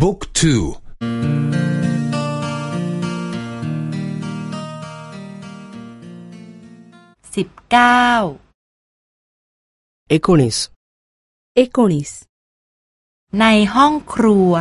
บุ๊กทูสิบเก้าเอโคนิสเอโคนิสในห้องครัว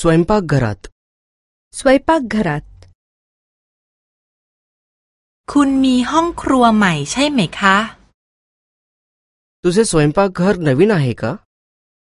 สวยปักกรัตสวยปักกรัตคุณมีห้องครัวใหม่ใช่ไหมคะ तुझे स ् व य ं प ाรั र नवीन आहे क า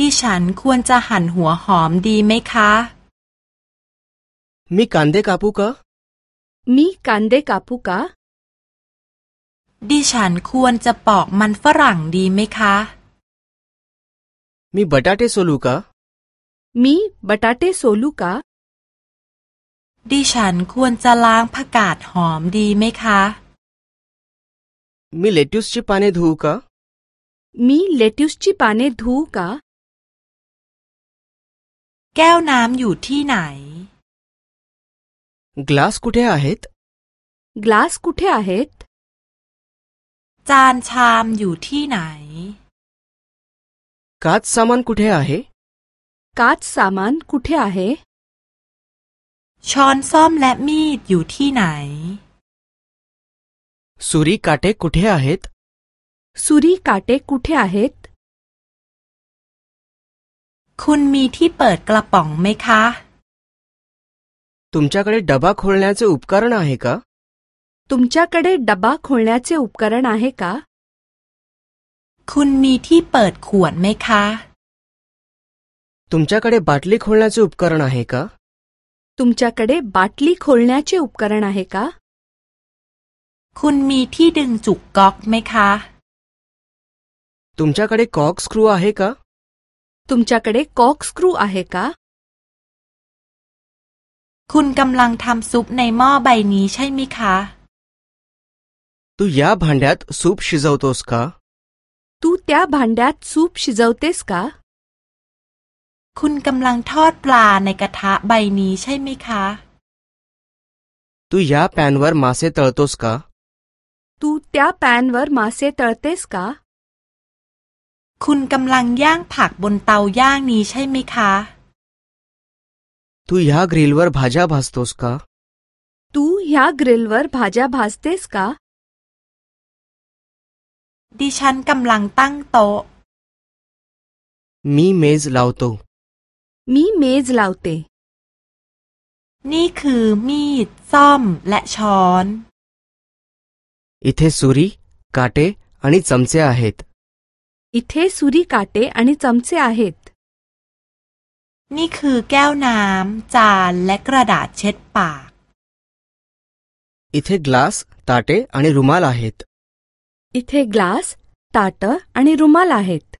ดิฉันควรจะหั่นหัวหอมดีไหมคะ มีกันเดกาปุกะมีกันเดกาปุกะดิฉันควรจะปอกมันฝรั่งดีไหมคะ มีบัตาเตโซลูกะ มีบัตาเตโซลูกะดิฉันควรจะล้างผักกาดหอมดีไหมคะ มีเลติสชิปานีดูกะ มีเลติสชิปานีดูกะแก้วน้ำอยู่ที่ไหน glass คุ้ยอะไร glass คุ้ยอะไรจานชามอยู่ที่ไหนกา t สามันคุ้ยอะไรกา t สามันคุ้ยอะไรช้อนซ่อมและมีดอยู่ที่ไหนสุรีกาเต้คุเ้ยเหตรสุรีกาเต้คุ้ยอะไรคุณมีที่เปิดกระป๋องไหมคะตุ้มจักรได้ดับบ้าขวดนี้จะอุปกรณ์อะไรคะตุ้มจักรได้ดับบ้าขวดนี้จะอุปกรณ์อะไรคะคุณมีที่เปิดขวดไหมคะตุ้มจักรได้บัตลิขวดนี้จะอุปกรณ์อะไรคะตุ้มจักรได้บัตลิขวดนี้จะอุปกรณ์อะไรคะคุณมีที่ดึงจุกก๊อกไหมคะตุ้มจักรได้ก๊อกสครูอะไรคะ तुमच्याकडे कॉक स्क्रू आहे का คุณกำลังทำซุปในหม้อใบนี้ใช่ไหมคะ तू या भांड्यात सूप शिजवतोस का तू त्या भांड्यात सूप शिजवतेस का คุณกำลังทอดปลาในกระทะใบนี้ใช่ไหมคะ तू या पॅनवर मासे तळतोस का तू त्या पॅनवर मासे तळतेस का คุณกำลังย่างผักบนเตาย่างนี้ใช่ไหมคะทุยากริลวอร์บาจาบาสโตสกาทุยากริลวอร์บาจาบาสเตสกาดิฉันกำลังตั้งโต๊ะมีเมซลาวโตมีเมซลาวเตนี่คือมีดซ่อม และช้อนอิเทสุรีกาเตอันนี้ซัมเซอาเฮต इथे सुरी काटे आणि चमचे आहेत नाम นี่คือแก้วน้ำจานและกระดาษเช็ดปาก इथे ग्लास ताटे आणि रुमाल आहेत इथे ग्लास ताटं आणि रुमाल आहेत